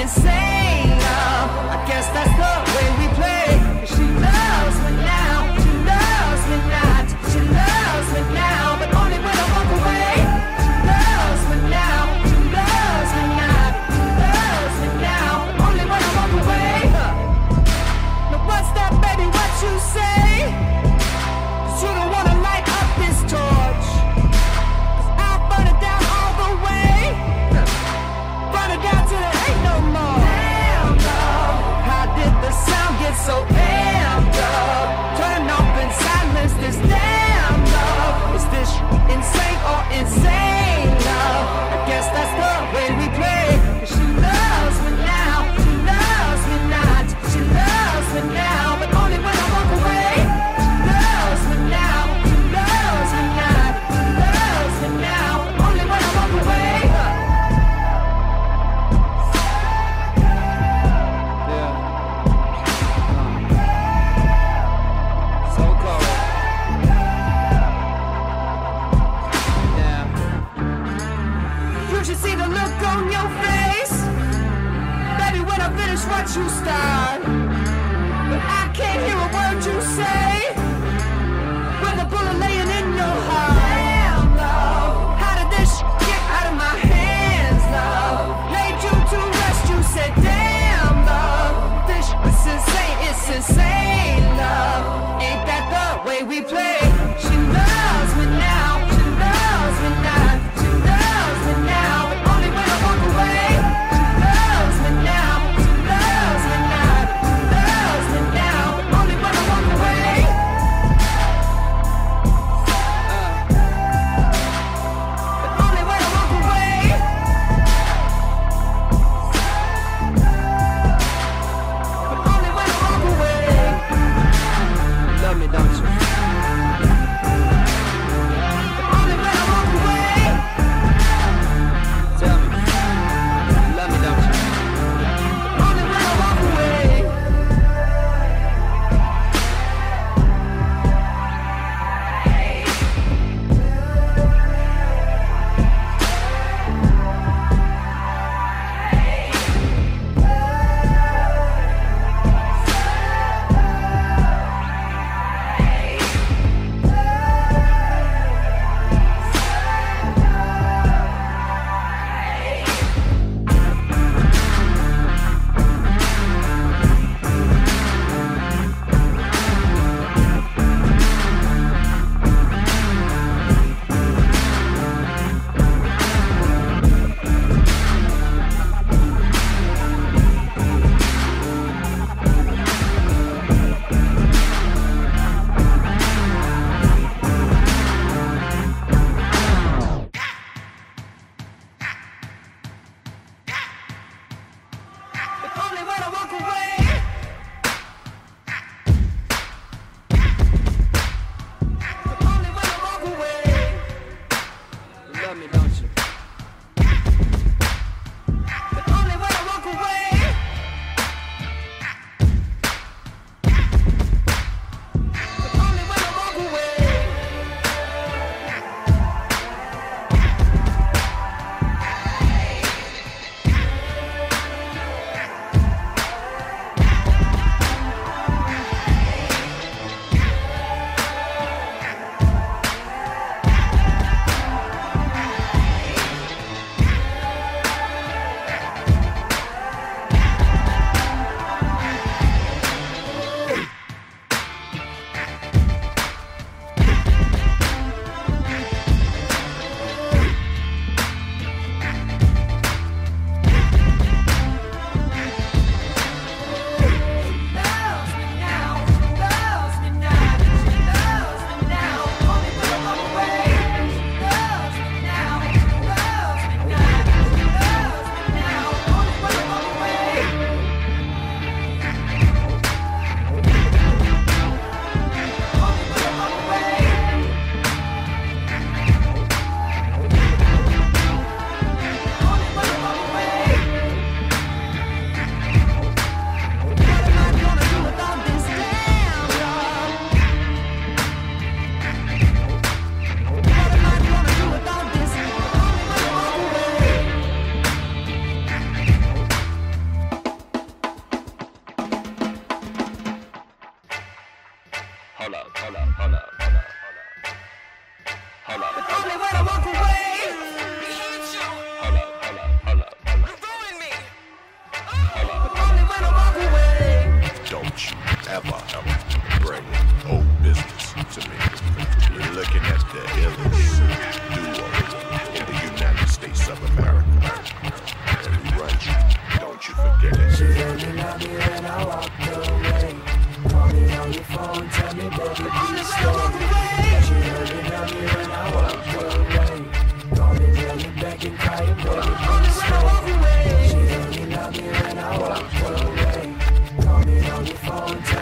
insane. is You should see the look on your face. Baby, when I finish what you start. But I can't hear a word you say. hold Holla! hold Holla! hold Holla! hold up, hold Call me on your phone,